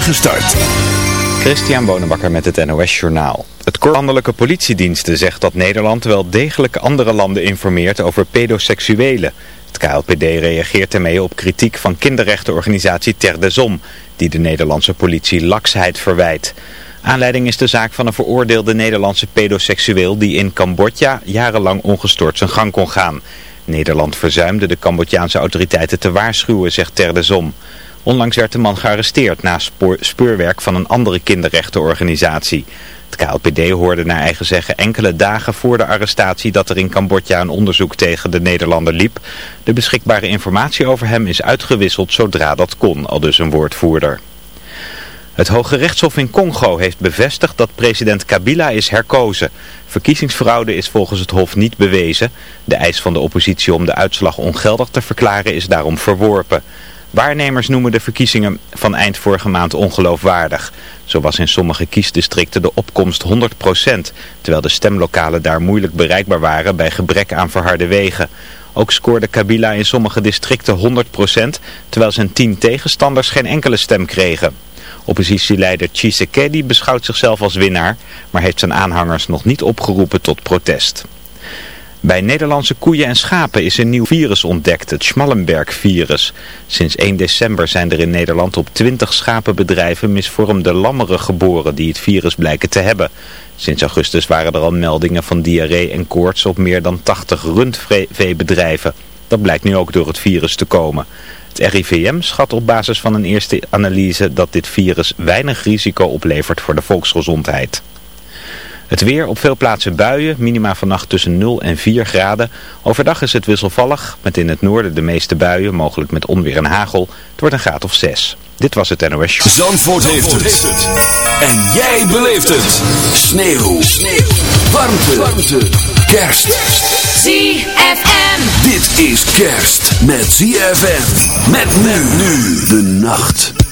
Gestart. Christian Bonenbakker met het NOS Journaal. Het landelijke politiediensten zegt dat Nederland wel degelijk andere landen informeert over pedoseksuelen. Het KLPD reageert ermee op kritiek van kinderrechtenorganisatie Ter de Zom, die de Nederlandse politie laksheid verwijt. Aanleiding is de zaak van een veroordeelde Nederlandse pedoseksueel die in Cambodja jarenlang ongestoord zijn gang kon gaan. Nederland verzuimde de Cambodjaanse autoriteiten te waarschuwen, zegt Ter de Zom. Onlangs werd de man gearresteerd na speurwerk van een andere kinderrechtenorganisatie. Het KLPD hoorde naar eigen zeggen enkele dagen voor de arrestatie dat er in Cambodja een onderzoek tegen de Nederlander liep. De beschikbare informatie over hem is uitgewisseld zodra dat kon, al dus een woordvoerder. Het Hoge Rechtshof in Congo heeft bevestigd dat president Kabila is herkozen. Verkiezingsfraude is volgens het Hof niet bewezen. De eis van de oppositie om de uitslag ongeldig te verklaren is daarom verworpen. Waarnemers noemen de verkiezingen van eind vorige maand ongeloofwaardig. Zo was in sommige kiesdistricten de opkomst 100%, terwijl de stemlokalen daar moeilijk bereikbaar waren bij gebrek aan verharde wegen. Ook scoorde Kabila in sommige districten 100%, terwijl zijn tien tegenstanders geen enkele stem kregen. Oppositieleider Tshisekedi beschouwt zichzelf als winnaar, maar heeft zijn aanhangers nog niet opgeroepen tot protest. Bij Nederlandse koeien en schapen is een nieuw virus ontdekt, het Schmallenberg-virus. Sinds 1 december zijn er in Nederland op 20 schapenbedrijven misvormde lammeren geboren die het virus blijken te hebben. Sinds augustus waren er al meldingen van diarree en koorts op meer dan 80 rundveebedrijven. Dat blijkt nu ook door het virus te komen. Het RIVM schat op basis van een eerste analyse dat dit virus weinig risico oplevert voor de volksgezondheid. Het weer op veel plaatsen buien, minima vannacht tussen 0 en 4 graden. Overdag is het wisselvallig, met in het noorden de meeste buien, mogelijk met onweer en hagel. Het wordt een graad of 6. Dit was het NOS Show. Zandvoort, heeft, het. En jij beleeft het. Sneeuw. Sneeuw. Warmte. Warmte. Kerst. ZFM. Dit is kerst met ZFM. Met men nu de nacht.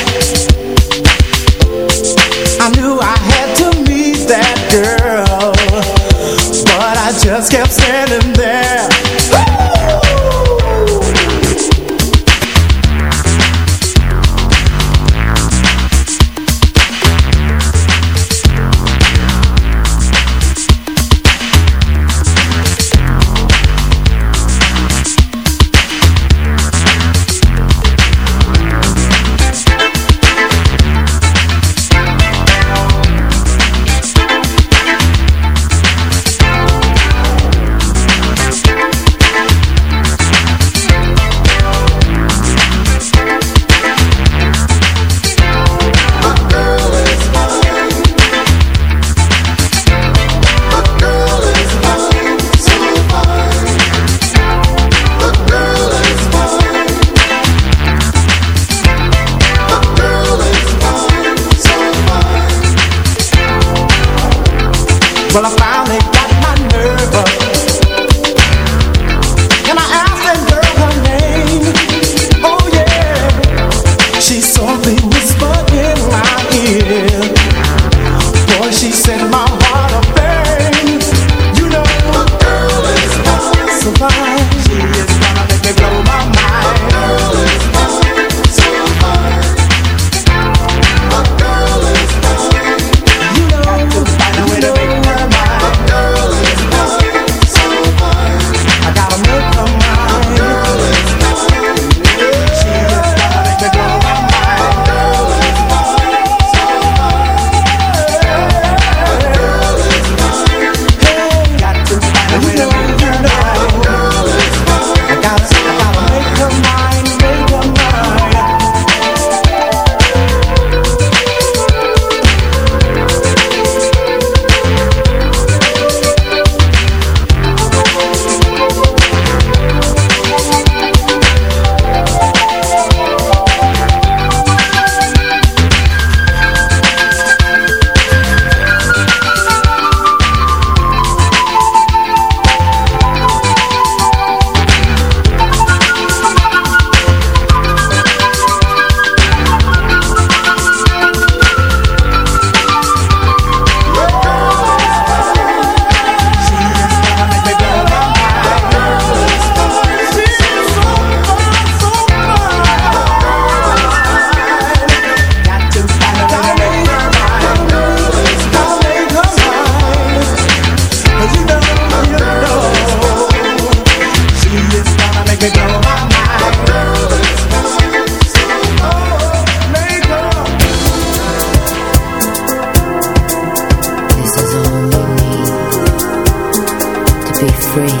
free.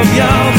op jouw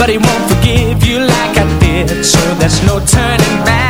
but he won't forgive you like I did, so there's no turning back.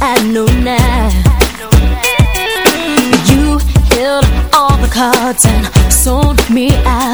I know now. You held all the cards and sold me out.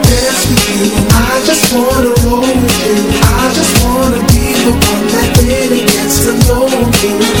just wanna roll with you. I just wanna be the one that really gets to know you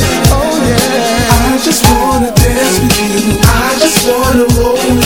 Oh yeah. I just wanna dance with you. I just wanna roll